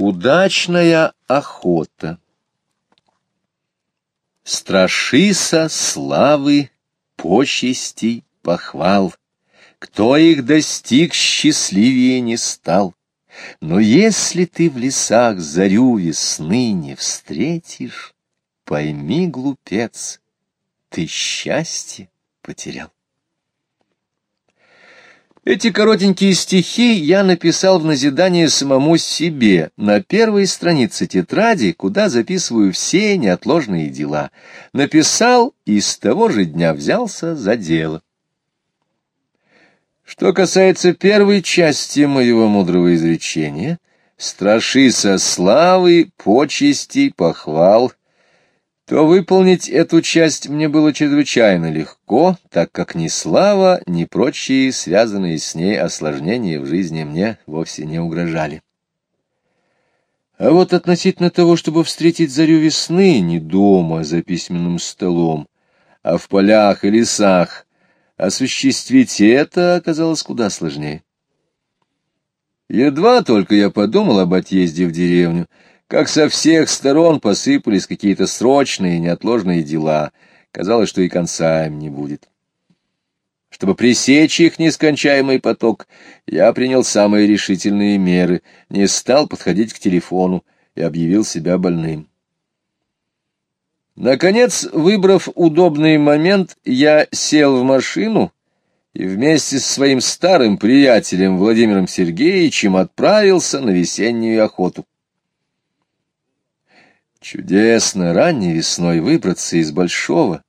Удачная охота Страшися славы, почестей, похвал. Кто их достиг, счастливее не стал. Но если ты в лесах зарю весны не встретишь, Пойми, глупец, ты счастье потерял. Эти коротенькие стихи я написал в назидание самому себе на первой странице тетради, куда записываю все неотложные дела. Написал и с того же дня взялся за дело. Что касается первой части моего мудрого изречения, страшися славы, почестей, похвал, то выполнить эту часть мне было чрезвычайно легко, так как ни слава, ни прочие связанные с ней осложнения в жизни мне вовсе не угрожали. А вот относительно того, чтобы встретить зарю весны не дома за письменным столом, а в полях и лесах, осуществить это оказалось куда сложнее. Едва только я подумал об отъезде в деревню, как со всех сторон посыпались какие-то срочные, неотложные дела. Казалось, что и конца им не будет. Чтобы пресечь их нескончаемый поток, я принял самые решительные меры, не стал подходить к телефону и объявил себя больным. Наконец, выбрав удобный момент, я сел в машину и вместе со своим старым приятелем Владимиром Сергеевичем отправился на весеннюю охоту. Чудесно ранней весной выбраться из большого,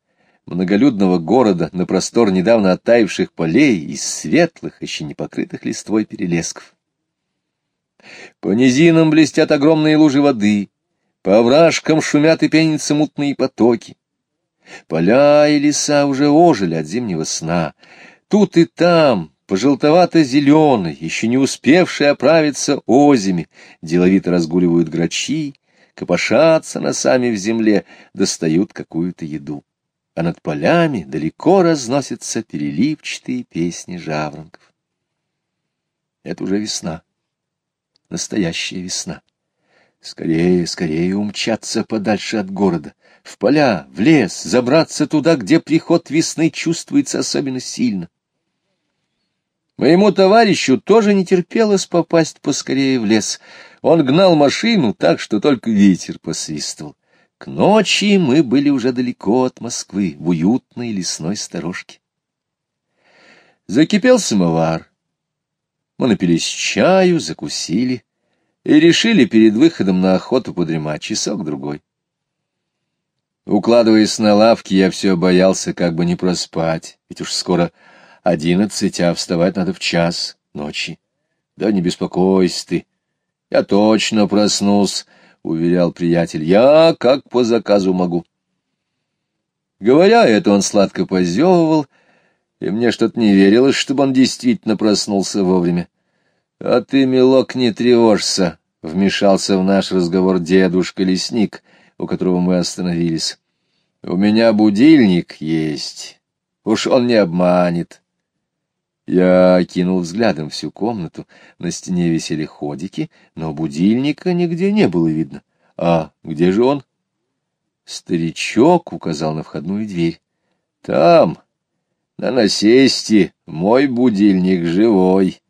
многолюдного города на простор недавно оттаивших полей и светлых, еще не покрытых листвой перелесков. По низинам блестят огромные лужи воды, по овражкам шумят и пенятся мутные потоки. Поля и леса уже ожили от зимнего сна. Тут и там, пожелтовато-зеленый, еще не успевшие оправиться озими, деловито разгуливают грачи, копошатся носами в земле, достают какую-то еду. А над полями далеко разносятся переливчатые песни жаворонков. Это уже весна, настоящая весна. Скорее, скорее умчаться подальше от города, в поля, в лес, забраться туда, где приход весны чувствуется особенно сильно. Моему товарищу тоже не терпелось попасть поскорее в лес. Он гнал машину так, что только ветер посвистывал. К ночи мы были уже далеко от Москвы, в уютной лесной сторожке. Закипел самовар. Мы напились чаю, закусили и решили перед выходом на охоту подремать часок-другой. Укладываясь на лавке, я все боялся как бы не проспать, ведь уж скоро одиннадцать, а вставать надо в час ночи. Да не беспокойся ты, я точно проснулся, — уверял приятель, — я как по заказу могу. Говоря это, он сладко позевывал, и мне что-то не верилось, чтобы он действительно проснулся вовремя. — А ты, милок, не тревожься, — вмешался в наш разговор дедушка-лесник, у которого мы остановились. — У меня будильник есть, уж он не обманет. Я кинул взглядом всю комнату. На стене висели ходики, но будильника нигде не было видно. А где же он? Старичок указал на входную дверь. Там, на насесте, мой будильник живой.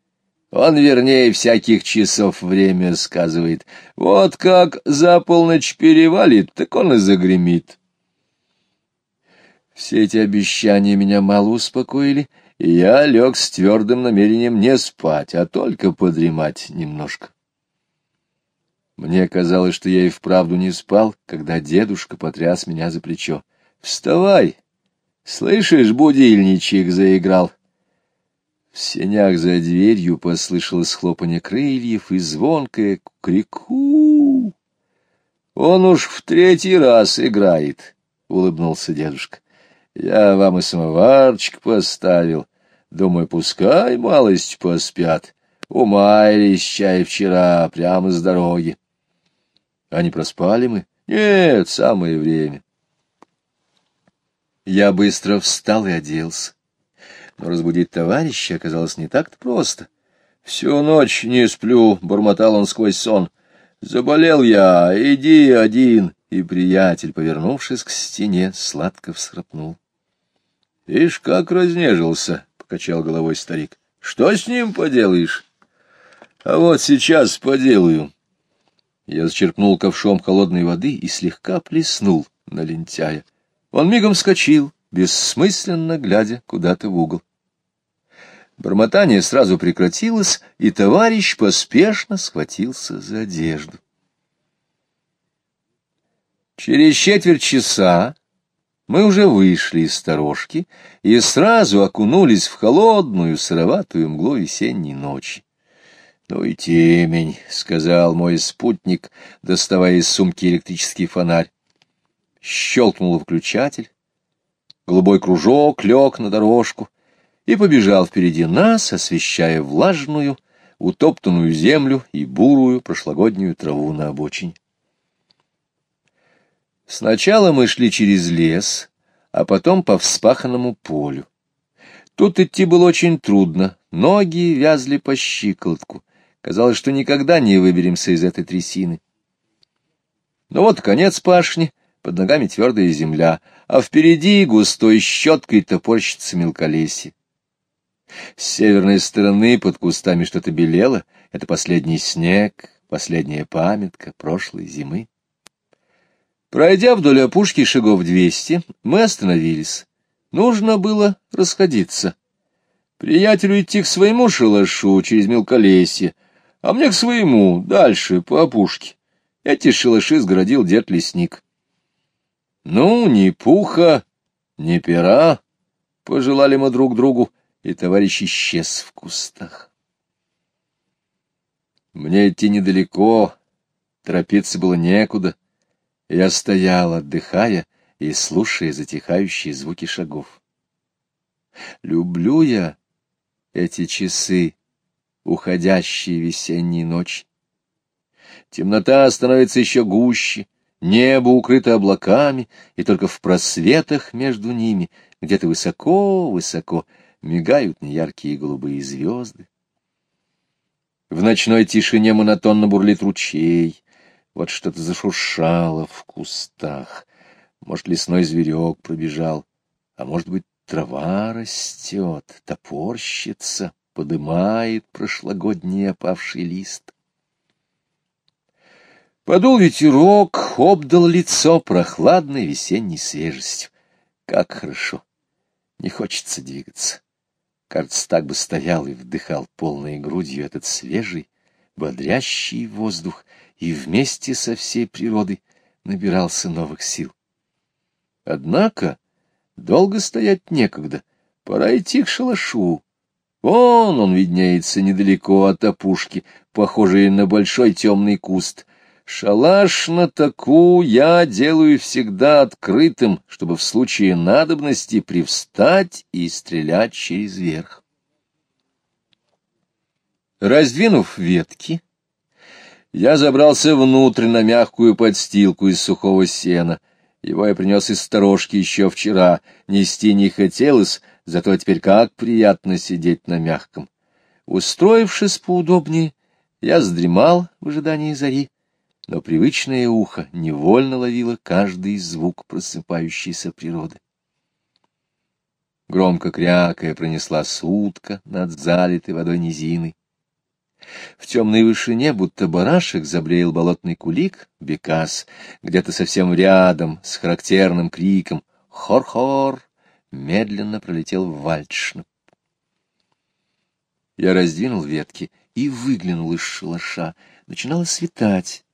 Он вернее всяких часов время сказывает. Вот как за полночь перевалит, так он и загремит. Все эти обещания меня мало успокоили, я лег с твердым намерением не спать, а только подремать немножко. Мне казалось, что я и вправду не спал, когда дедушка потряс меня за плечо. «Вставай! Слышишь, будильничек заиграл!» В сенях за дверью послышалось хлопанье крыльев и звонкое крику. «Он уж в третий раз играет», — улыбнулся дедушка. «Я вам и самоварчик поставил. Думаю, пускай малость поспят. Умаялись чай вчера, прямо с дороги. А не проспали мы? Нет, самое время. Я быстро встал и оделся. Но разбудить товарища оказалось не так-то просто. Всю ночь не сплю, — бормотал он сквозь сон. Заболел я, иди один. И приятель, повернувшись к стене, сладко всхрапнул. — Ишь, как разнежился, — покачал головой старик. — Что с ним поделаешь? — А вот сейчас поделаю. Я зачерпнул ковшом холодной воды и слегка плеснул на лентяя. Он мигом вскочил, бессмысленно глядя куда-то в угол. Бормотание сразу прекратилось, и товарищ поспешно схватился за одежду. Через четверть часа мы уже вышли из сторожки и сразу окунулись в холодную сыроватую мглу весенней ночи. — Ну и темень, — сказал мой спутник, доставая из сумки электрический фонарь. Щелкнул выключатель. Голубой кружок лег на дорожку и побежал впереди нас, освещая влажную, утоптанную землю и бурую прошлогоднюю траву на обочине. Сначала мы шли через лес, а потом по вспаханному полю. Тут идти было очень трудно, ноги вязли по щиколотку. Казалось, что никогда не выберемся из этой трясины. Но ну вот конец пашни, под ногами твердая земля, а впереди густой щеткой топорщится мелколесье. С северной стороны под кустами что-то белело. Это последний снег, последняя памятка прошлой зимы. Пройдя вдоль опушки шагов двести, мы остановились. Нужно было расходиться. Приятелю идти к своему шалашу через мелколесье, а мне к своему, дальше, по опушке. Эти шалаши сгородил дед лесник. Ну, ни пуха, ни пера, пожелали мы друг другу, и товарищ исчез в кустах. Мне идти недалеко, торопиться было некуда. Я стоял, отдыхая и слушая затихающие звуки шагов. Люблю я эти часы, уходящие весенние ночи. Темнота становится еще гуще, небо укрыто облаками, и только в просветах между ними, где-то высоко-высоко, мигают неяркие голубые звезды. В ночной тишине монотонно бурлит ручей, вот что-то зашуршало в кустах. Может, лесной зверек пробежал, а может быть, трава растет, топорщится, подымает прошлогодний опавший лист. Подул ветерок, обдал лицо прохладной весенней свежестью. Как хорошо! Не хочется двигаться. Кажется, так бы стоял и вдыхал полной грудью этот свежий, бодрящий воздух, и вместе со всей природой набирался новых сил. Однако долго стоять некогда, пора идти к шалашу. Вон он виднеется недалеко от опушки, похожий на большой темный куст. Шалаш на таку я делаю всегда открытым, чтобы в случае надобности привстать и стрелять через верх. Раздвинув ветки, я забрался внутрь на мягкую подстилку из сухого сена. Его я принес из сторожки еще вчера. Нести не хотелось, зато теперь как приятно сидеть на мягком. Устроившись поудобнее, я сдремал в ожидании зари, но привычное ухо невольно ловило каждый звук просыпающейся природы. Громко крякая пронесла сутка над залитой водой низиной. В темной вышине, будто барашек, заблеял болотный кулик, бекас, где-то совсем рядом, с характерным криком «Хор-хор!» медленно пролетел вальдшнап. Я раздвинул ветки и выглянул из шалаша. Начинало светать.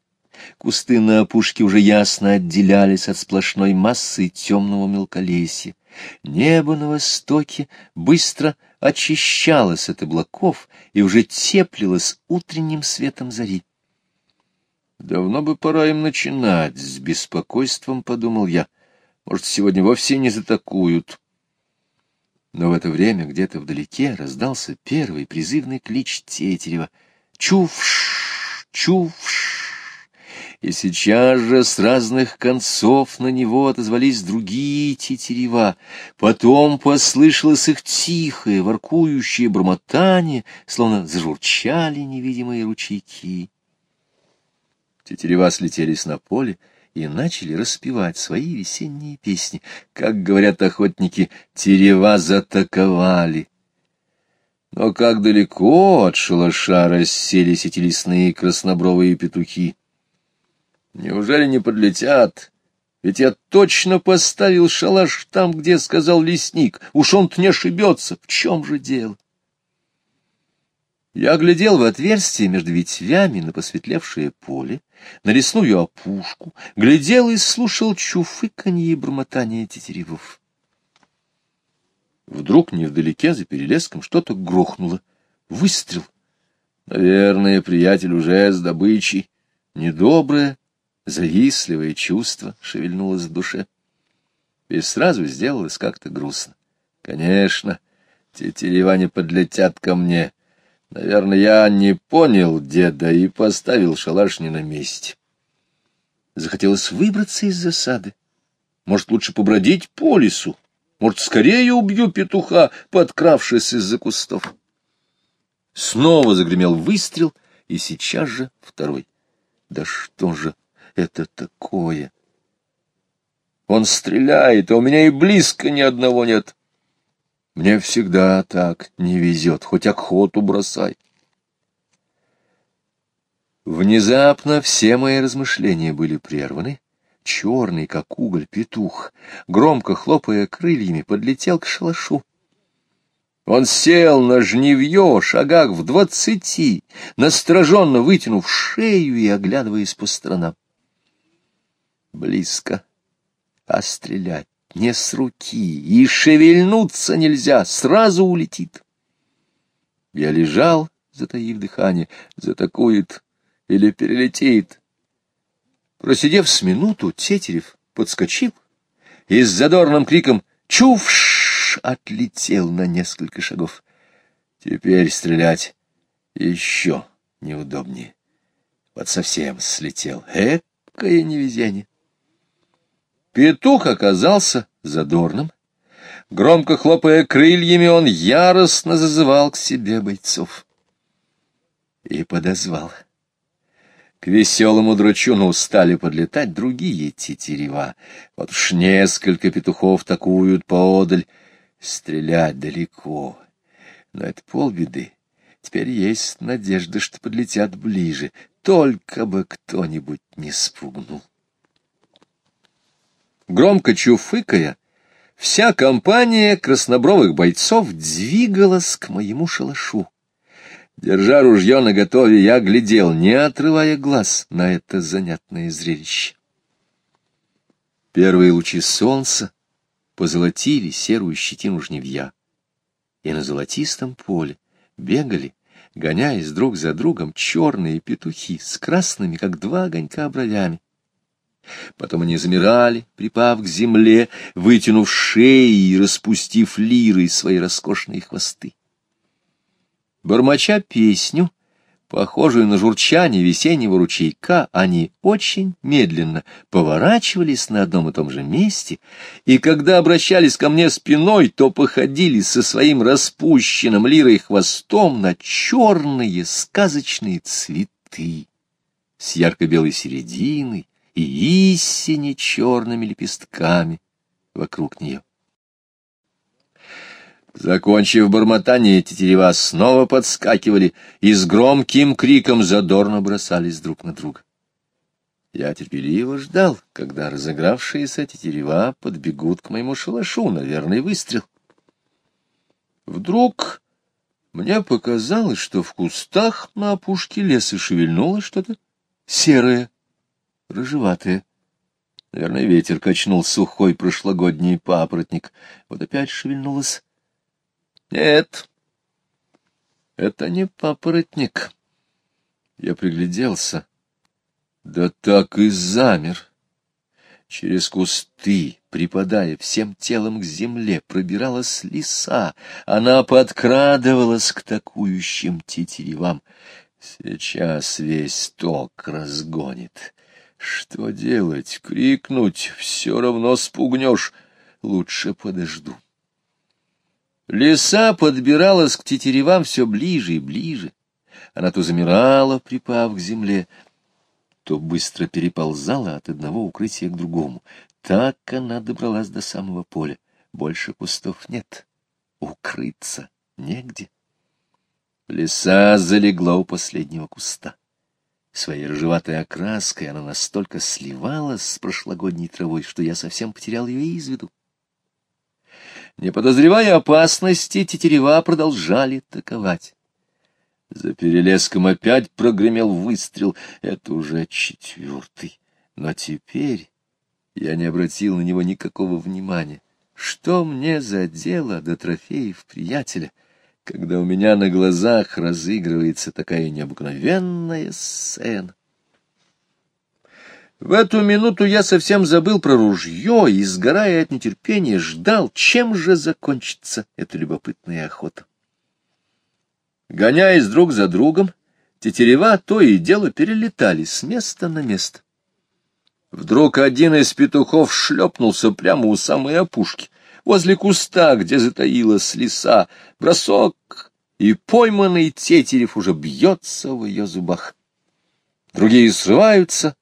Кусты на опушке уже ясно отделялись от сплошной массы темного мелколесья. Небо на востоке быстро очищалось от облаков и уже теплилось утренним светом зари. Давно бы пора им начинать, с беспокойством подумал я. Может, сегодня вовсе не затакуют. Но в это время где-то вдалеке раздался первый призывный клич Тетерева. «Чувш! Чувш!» И сейчас же с разных концов на него отозвались другие тетерева. Потом послышалось их тихое, воркующее бормотание, словно зажурчали невидимые ручейки. Тетерева слетелись на поле и начали распевать свои весенние песни. Как говорят охотники, терева затаковали. Но как далеко от шалаша расселись эти лесные краснобровые петухи. Неужели не подлетят? Ведь я точно поставил шалаш там, где сказал лесник. Уж он-то не ошибется. В чем же дело? Я глядел в отверстие между ветвями на посветлевшее поле, на лесную опушку, глядел и слушал чуфыканье и бормотание тетеревов. Вдруг невдалеке за перелеском что-то грохнуло. Выстрел. Наверное, приятель уже с добычей. Недоброе, завистливое чувство шевельнулось в душе. И сразу сделалось как-то грустно. Конечно, тетерева не подлетят ко мне. Наверное, я не понял деда и поставил шалаш не на месте. Захотелось выбраться из засады. Может, лучше побродить по лесу. Может, скорее убью петуха, подкравшись из-за кустов. Снова загремел выстрел, и сейчас же второй. Да что же это такое? Он стреляет, а у меня и близко ни одного нет. Мне всегда так не везет, хоть охоту бросай. Внезапно все мои размышления были прерваны. Черный, как уголь, петух, громко хлопая крыльями, подлетел к шалашу. Он сел на жневье, шагах в двадцати, настороженно вытянув шею и оглядываясь по сторонам. Близко, а стрелять не с руки, и шевельнуться нельзя, сразу улетит. Я лежал, затаив дыхание, затакует или перелетит. Просидев с минуту, Тетерев подскочил и с задорным криком «Чувш!» отлетел на несколько шагов. Теперь стрелять еще неудобнее. Вот совсем слетел. Экое невезение. Петух оказался задорным. Громко хлопая крыльями, он яростно зазывал к себе бойцов. И подозвал. К веселому дручуну стали подлетать другие тетерева. Вот уж несколько петухов такуют поодаль. Стрелять далеко. Но это полбеды. Теперь есть надежда, что подлетят ближе. Только бы кто-нибудь не спугнул. Громко чуфыкая, вся компания краснобровых бойцов двигалась к моему шалашу. Держа ружье наготове, я глядел, не отрывая глаз на это занятное зрелище. Первые лучи солнца позолотили серую щетину жневья, и на золотистом поле бегали, гоняясь друг за другом, черные петухи с красными, как два огонька, бровями. Потом они замирали, припав к земле, вытянув шеи и распустив лиры свои роскошные хвосты. Бормоча песню, похожую на журчание весеннего ручейка, они очень медленно поворачивались на одном и том же месте, и когда обращались ко мне спиной, то походили со своим распущенным лирой хвостом на черные сказочные цветы с ярко-белой серединой, и истине черными лепестками вокруг нее. Закончив бормотание, тетерева снова подскакивали и с громким криком задорно бросались друг на друга. Я терпеливо ждал, когда разыгравшиеся тетерева подбегут к моему шалашу, наверное, выстрел. Вдруг мне показалось, что в кустах на опушке леса шевельнулось что-то серое рыжеватые. Наверное, ветер качнул сухой прошлогодний папоротник. Вот опять шевельнулось. Нет, это не папоротник. Я пригляделся. Да так и замер. Через кусты, припадая всем телом к земле, пробиралась лиса. Она подкрадывалась к такующим тетеревам. Сейчас весь ток разгонит. Что делать? Крикнуть? Все равно спугнешь. Лучше подожду. Лиса подбиралась к тетеревам все ближе и ближе. Она то замирала, припав к земле, то быстро переползала от одного укрытия к другому. Так она добралась до самого поля. Больше кустов нет. Укрыться негде. Лиса залегла у последнего куста. Своей рыжеватой окраской она настолько сливалась с прошлогодней травой, что я совсем потерял ее из виду. Не подозревая опасности, тетерева продолжали таковать. За перелеском опять прогремел выстрел. Это уже четвертый. Но теперь я не обратил на него никакого внимания. Что мне за дело до трофеев приятеля, когда у меня на глазах разыгрывается такая необыкновенная сцена? В эту минуту я совсем забыл про ружье и, сгорая от нетерпения, ждал, чем же закончится эта любопытная охота. Гоняясь друг за другом, тетерева то и дело перелетали с места на место. Вдруг один из петухов шлепнулся прямо у самой опушки, возле куста, где затаилась лиса. Бросок, и пойманный тетерев уже бьется в ее зубах. Другие срываются,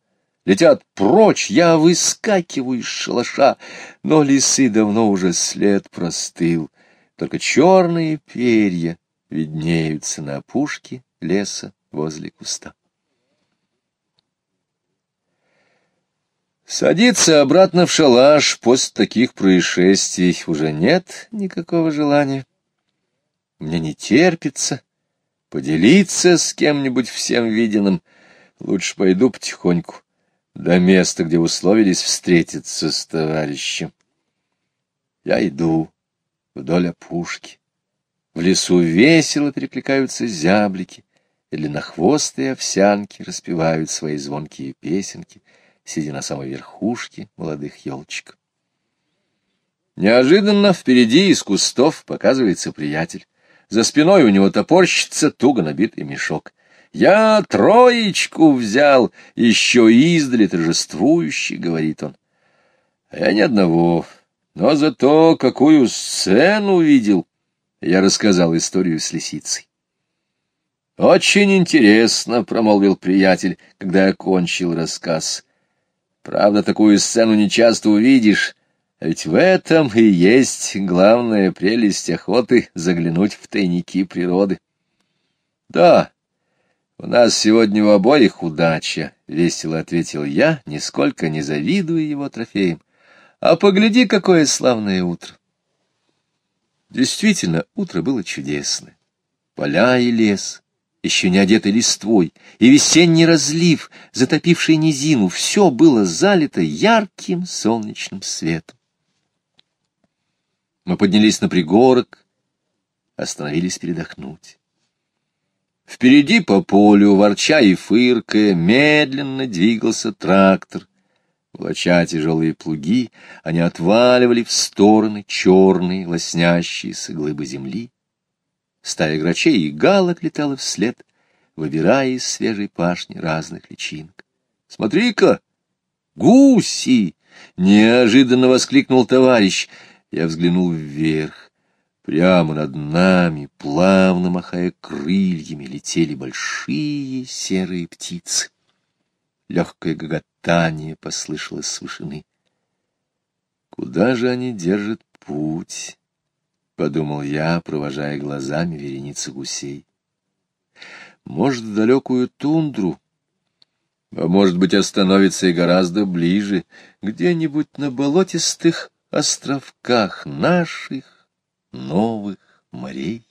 летят прочь, я выскакиваю из шалаша, но лисы давно уже след простыл, только черные перья виднеются на опушке леса возле куста. Садиться обратно в шалаш после таких происшествий уже нет никакого желания. Мне не терпится поделиться с кем-нибудь всем виденным. Лучше пойду потихоньку до места, где условились встретиться с товарищем. Я иду вдоль опушки. В лесу весело перекликаются зяблики, и длиннохвостые овсянки распевают свои звонкие песенки, сидя на самой верхушке молодых елочек. Неожиданно впереди из кустов показывается приятель. За спиной у него топорщится туго набитый мешок. «Я троечку взял, еще издали торжествующий», — говорит он. «А я ни одного, но зато какую сцену видел!» Я рассказал историю с лисицей. «Очень интересно», — промолвил приятель, когда я кончил рассказ. «Правда, такую сцену не часто увидишь, а ведь в этом и есть главная прелесть охоты — заглянуть в тайники природы». «Да, у нас сегодня у обоих удача», — весело ответил я, нисколько не завидуя его трофеям. «А погляди, какое славное утро!» Действительно, утро было чудесное. Поля и лес, еще не одетый листвой, и весенний разлив, затопивший низину, все было залито ярким солнечным светом. Мы поднялись на пригорок, остановились передохнуть. Впереди по полю, ворча и фыркая, медленно двигался трактор, Волоча тяжелые плуги, они отваливали в стороны черные, лоснящиеся глыбы земли. Стая грачей и галок летала вслед, выбирая из свежей пашни разных личинок. «Смотри-ка! Гуси!» — неожиданно воскликнул товарищ. Я взглянул вверх. Прямо над нами, плавно махая крыльями, летели большие серые птицы. Легкое гоготание послышалось с вышины. «Куда же они держат путь?» — подумал я, провожая глазами вереницу гусей. «Может, в далекую тундру?» а может быть, остановится и гораздо ближе, где-нибудь на болотистых островках наших новых морей.